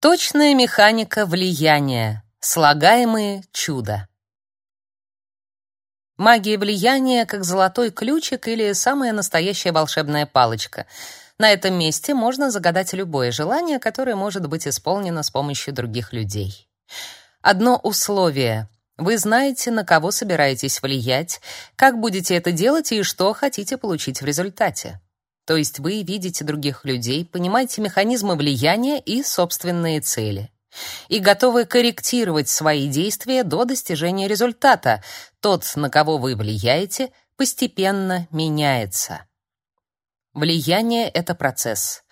Точная механика влияния. Слагаемые чудо. Магия влияния как золотой ключик или самая настоящая волшебная палочка. На этом месте можно загадать любое желание, которое может быть исполнено с помощью других людей. Одно условие: вы знаете, на кого собираетесь влиять, как будете это делать и что хотите получить в результате. То есть вы видите других людей, понимаете механизмы влияния и собственные цели. И готовы корректировать свои действия до достижения результата. Тот, на кого вы влияете, постепенно меняется. Влияние — это процесс.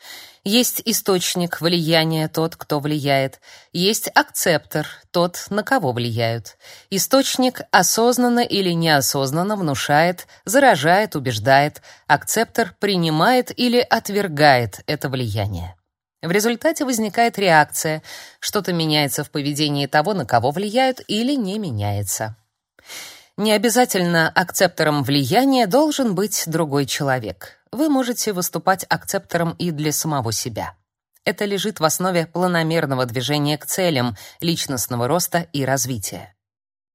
Есть источник влияния, тот, кто влияет. Есть акцептор, тот, на кого влияют. Источник осознанно или неосознанно внушает, заражает, убеждает. Акцептор принимает или отвергает это влияние. В результате возникает реакция. Что-то меняется в поведении того, на кого влияют, или не меняется. Не обязательно акцептором влияния должен быть другой человек. Вы можете выступать акцептором и для самого себя. Это лежит в основе планомерного движения к целям личностного роста и развития.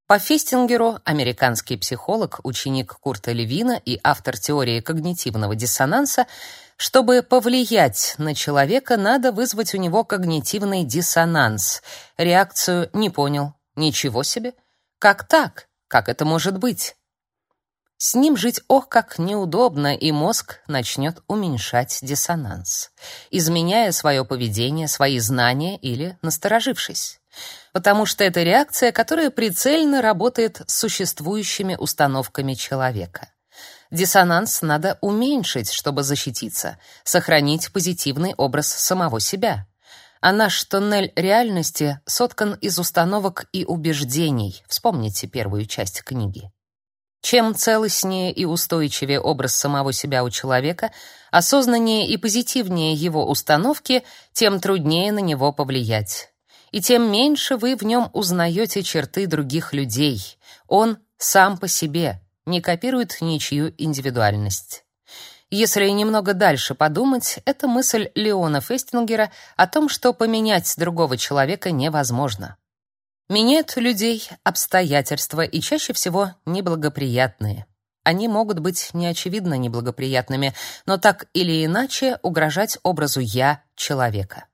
По Фестингеру, американский психолог, ученик Курта Левина и автор теории когнитивного диссонанса, чтобы повлиять на человека, надо вызвать у него когнитивный диссонанс, реакцию «не понял», «ничего себе», «как так?», как это может быть? С ним жить ох как неудобно, и мозг начнет уменьшать диссонанс, изменяя свое поведение, свои знания или насторожившись. Потому что это реакция, которая прицельно работает с существующими установками человека. Диссонанс надо уменьшить, чтобы защититься, сохранить позитивный образ самого себя а наш тоннель реальности соткан из установок и убеждений. Вспомните первую часть книги. Чем целостнее и устойчивее образ самого себя у человека, осознаннее и позитивнее его установки, тем труднее на него повлиять. И тем меньше вы в нем узнаете черты других людей. Он сам по себе, не копирует ничью индивидуальность. Если немного дальше подумать, это мысль Леона Фестингера о том, что поменять другого человека невозможно. Меняют людей обстоятельства и чаще всего неблагоприятные. Они могут быть неочевидно неблагоприятными, но так или иначе угрожать образу я человека.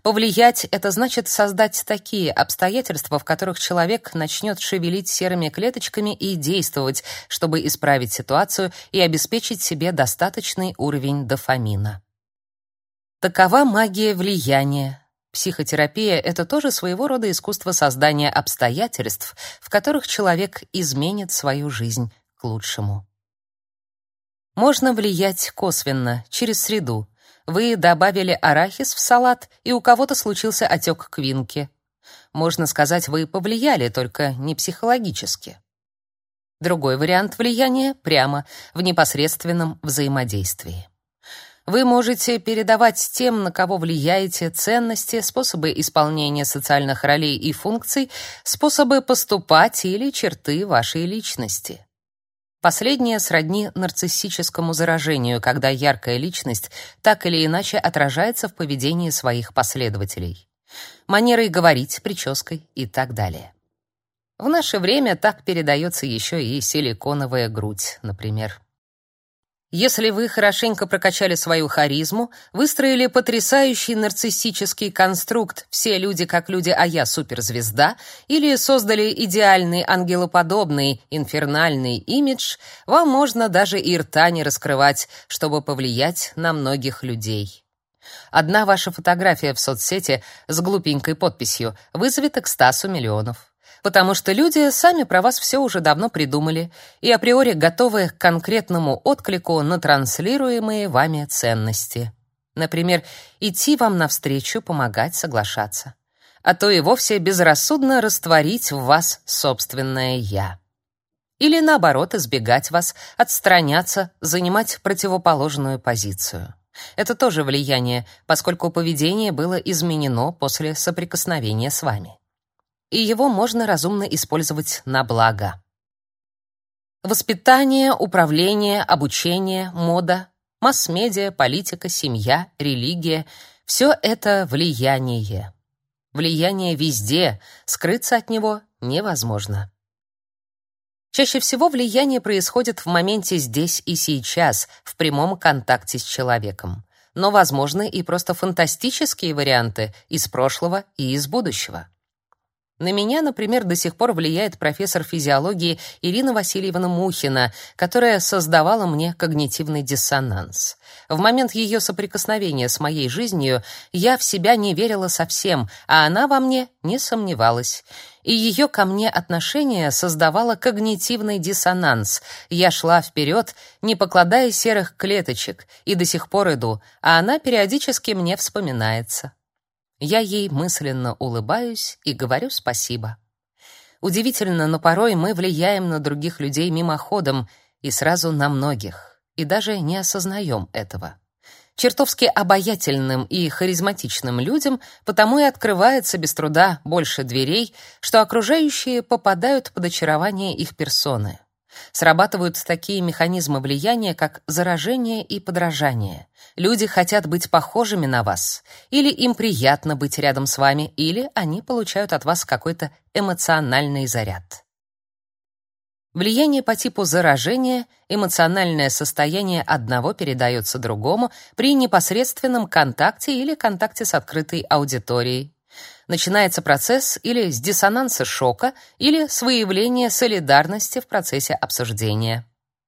Повлиять — это значит создать такие обстоятельства, в которых человек начнет шевелить серыми клеточками и действовать, чтобы исправить ситуацию и обеспечить себе достаточный уровень дофамина. Такова магия влияния. Психотерапия — это тоже своего рода искусство создания обстоятельств, в которых человек изменит свою жизнь к лучшему. Можно влиять косвенно, через среду, вы добавили арахис в салат, и у кого-то случился отек квинки. Можно сказать, вы повлияли, только не психологически. Другой вариант влияния прямо в непосредственном взаимодействии. Вы можете передавать тем, на кого влияете, ценности, способы исполнения социальных ролей и функций, способы поступать или черты вашей личности. Последнее сродни нарциссическому заражению, когда яркая личность так или иначе отражается в поведении своих последователей. Манерой говорить, прической и так далее. В наше время так передается еще и силиконовая грудь, например. Если вы хорошенько прокачали свою харизму, выстроили потрясающий нарциссический конструкт «все люди как люди, а я суперзвезда» или создали идеальный ангелоподобный инфернальный имидж, вам можно даже и рта не раскрывать, чтобы повлиять на многих людей. Одна ваша фотография в соцсети с глупенькой подписью вызовет экстаз у миллионов потому что люди сами про вас все уже давно придумали и априори готовы к конкретному отклику на транслируемые вами ценности. Например, идти вам навстречу, помогать, соглашаться. А то и вовсе безрассудно растворить в вас собственное «я». Или наоборот, избегать вас, отстраняться, занимать противоположную позицию. Это тоже влияние, поскольку поведение было изменено после соприкосновения с вами и его можно разумно использовать на благо. Воспитание, управление, обучение, мода, масс-медиа, политика, семья, религия — все это влияние. Влияние везде, скрыться от него невозможно. Чаще всего влияние происходит в моменте здесь и сейчас, в прямом контакте с человеком. Но возможны и просто фантастические варианты из прошлого и из будущего. На меня, например, до сих пор влияет профессор физиологии Ирина Васильевна Мухина, которая создавала мне когнитивный диссонанс. В момент ее соприкосновения с моей жизнью я в себя не верила совсем, а она во мне не сомневалась. И ее ко мне отношение создавало когнитивный диссонанс. Я шла вперед, не покладая серых клеточек, и до сих пор иду, а она периодически мне вспоминается. Я ей мысленно улыбаюсь и говорю спасибо. Удивительно, но порой мы влияем на других людей мимоходом и сразу на многих, и даже не осознаем этого. Чертовски обаятельным и харизматичным людям потому и открывается без труда больше дверей, что окружающие попадают под очарование их персоны. Срабатывают такие механизмы влияния, как заражение и подражание. Люди хотят быть похожими на вас, или им приятно быть рядом с вами, или они получают от вас какой-то эмоциональный заряд. Влияние по типу заражения эмоциональное состояние одного передается другому при непосредственном контакте или контакте с открытой аудиторией, начинается процесс или с диссонанса шока, или с выявления солидарности в процессе обсуждения.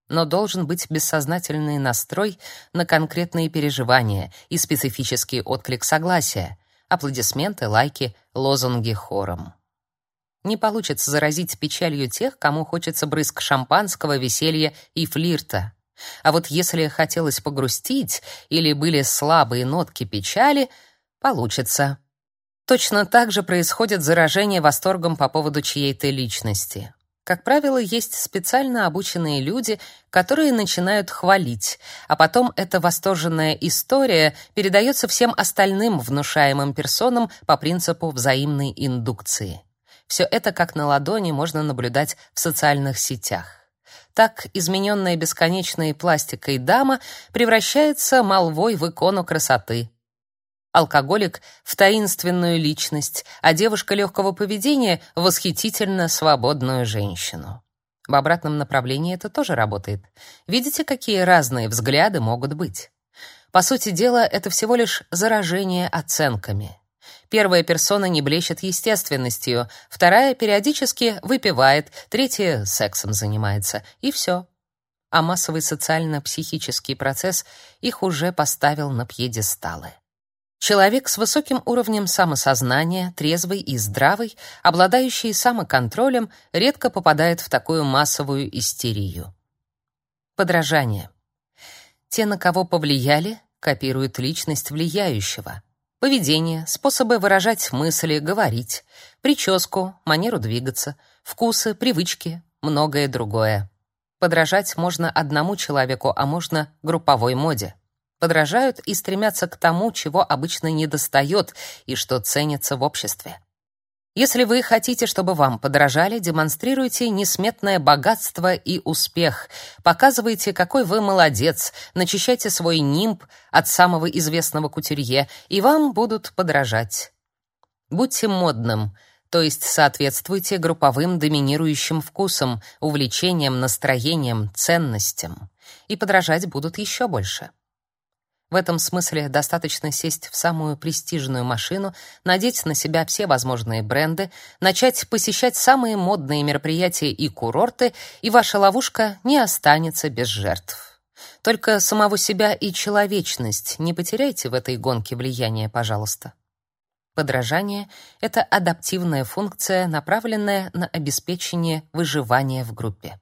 Но должен быть бессознательный настрой на конкретные переживания и специфический отклик согласия, аплодисменты, лайки, лозунги хором. Не получится заразить печалью тех, кому хочется брызг шампанского, веселья и флирта. А вот если хотелось погрустить или были слабые нотки печали, получится. Точно так же происходит заражение восторгом по поводу чьей-то личности. Как правило, есть специально обученные люди, которые начинают хвалить, а потом эта восторженная история передается всем остальным внушаемым персонам по принципу взаимной индукции. Все это как на ладони можно наблюдать в социальных сетях. Так измененная бесконечной пластикой дама превращается молвой в икону красоты алкоголик в таинственную личность, а девушка легкого поведения восхитительно свободную женщину. В обратном направлении это тоже работает. Видите, какие разные взгляды могут быть? По сути дела, это всего лишь заражение оценками. Первая персона не блещет естественностью, вторая периодически выпивает, третья сексом занимается, и все. А массовый социально-психический процесс их уже поставил на пьедесталы. Человек с высоким уровнем самосознания, трезвый и здравый, обладающий самоконтролем, редко попадает в такую массовую истерию. Подражание. Те, на кого повлияли, копируют личность влияющего. Поведение, способы выражать мысли, говорить, прическу, манеру двигаться, вкусы, привычки, многое другое. Подражать можно одному человеку, а можно групповой моде подражают и стремятся к тому, чего обычно недостает и что ценится в обществе. Если вы хотите, чтобы вам подражали, демонстрируйте несметное богатство и успех, показывайте, какой вы молодец, начищайте свой нимб от самого известного кутюрье, и вам будут подражать. Будьте модным, то есть соответствуйте групповым доминирующим вкусам, увлечениям, настроениям, ценностям, и подражать будут еще больше. В этом смысле достаточно сесть в самую престижную машину, надеть на себя все возможные бренды, начать посещать самые модные мероприятия и курорты, и ваша ловушка не останется без жертв. Только самого себя и человечность не потеряйте в этой гонке влияния, пожалуйста. Подражание — это адаптивная функция, направленная на обеспечение выживания в группе.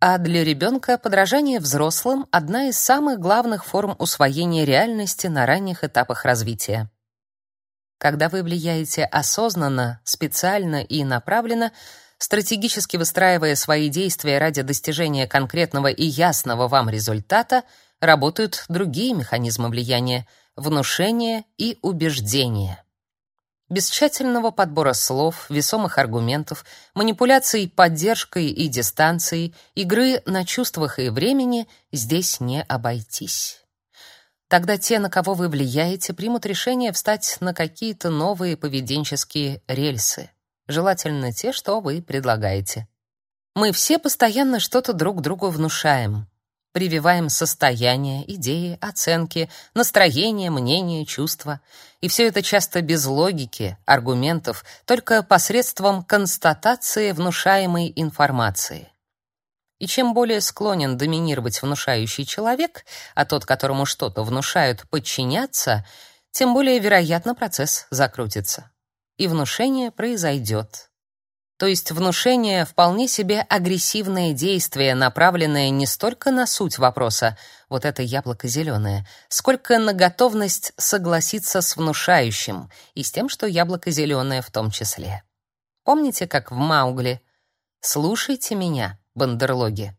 А для ребенка подражание взрослым — одна из самых главных форм усвоения реальности на ранних этапах развития. Когда вы влияете осознанно, специально и направленно, стратегически выстраивая свои действия ради достижения конкретного и ясного вам результата, работают другие механизмы влияния — внушение и убеждение. Без тщательного подбора слов, весомых аргументов, манипуляций поддержкой и дистанцией, игры на чувствах и времени здесь не обойтись. Тогда те, на кого вы влияете, примут решение встать на какие-то новые поведенческие рельсы, желательно те, что вы предлагаете. Мы все постоянно что-то друг другу внушаем, прививаем состояние, идеи, оценки, настроение, мнение, чувства. И все это часто без логики, аргументов, только посредством констатации внушаемой информации. И чем более склонен доминировать внушающий человек, а тот, которому что-то внушают, подчиняться, тем более вероятно процесс закрутится. И внушение произойдет. То есть внушение вполне себе агрессивное действие, направленное не столько на суть вопроса, вот это яблоко зеленое, сколько на готовность согласиться с внушающим и с тем, что яблоко зеленое в том числе. Помните, как в Маугли «Слушайте меня», бандерлоги.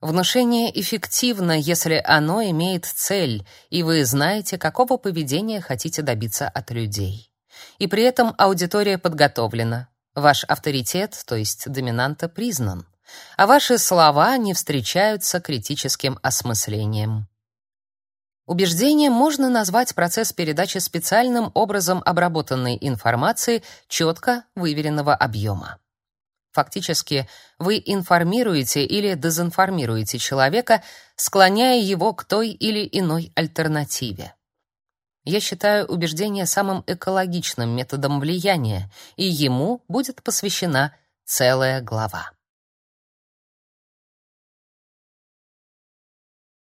Внушение эффективно, если оно имеет цель, и вы знаете, какого поведения хотите добиться от людей. И при этом аудитория подготовлена. Ваш авторитет, то есть доминанта, признан, а ваши слова не встречаются критическим осмыслением. Убеждением можно назвать процесс передачи специальным образом обработанной информации четко выверенного объема. Фактически, вы информируете или дезинформируете человека, склоняя его к той или иной альтернативе. Я считаю убеждение самым экологичным методом влияния, и ему будет посвящена целая глава.